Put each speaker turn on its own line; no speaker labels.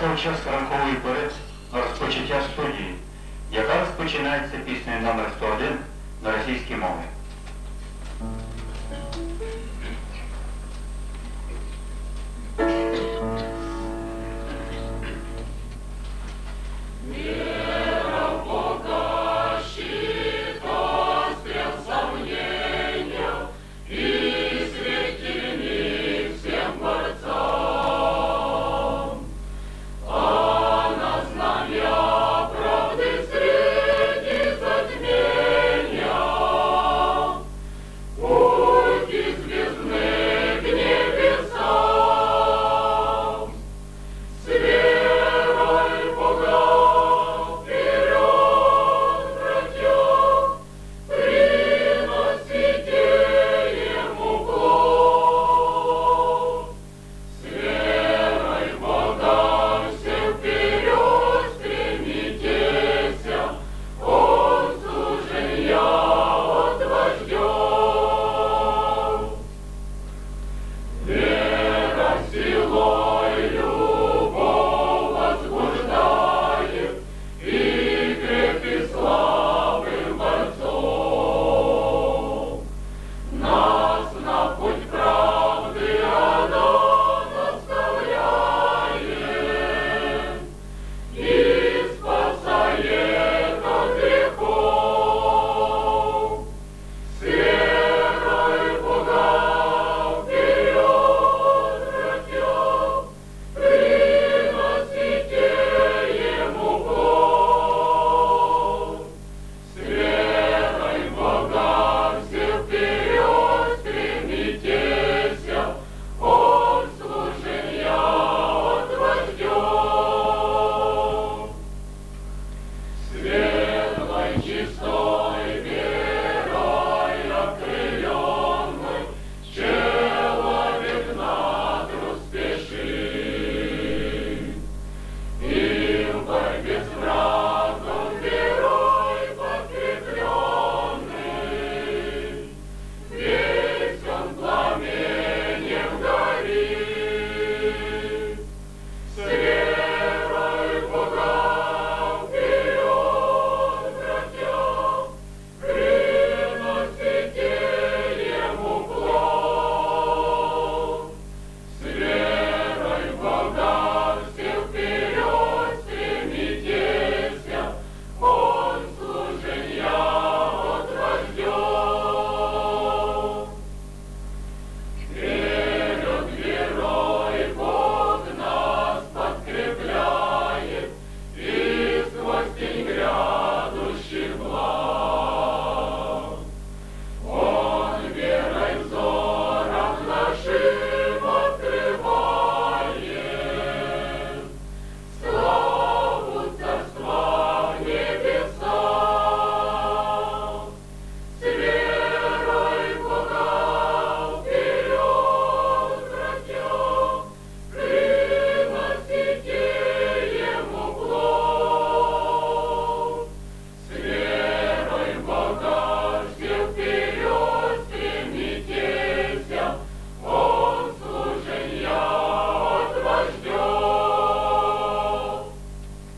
настав час ранкової пори розпочаття студії, яка розпочинається піснею номер 101 на російській мові.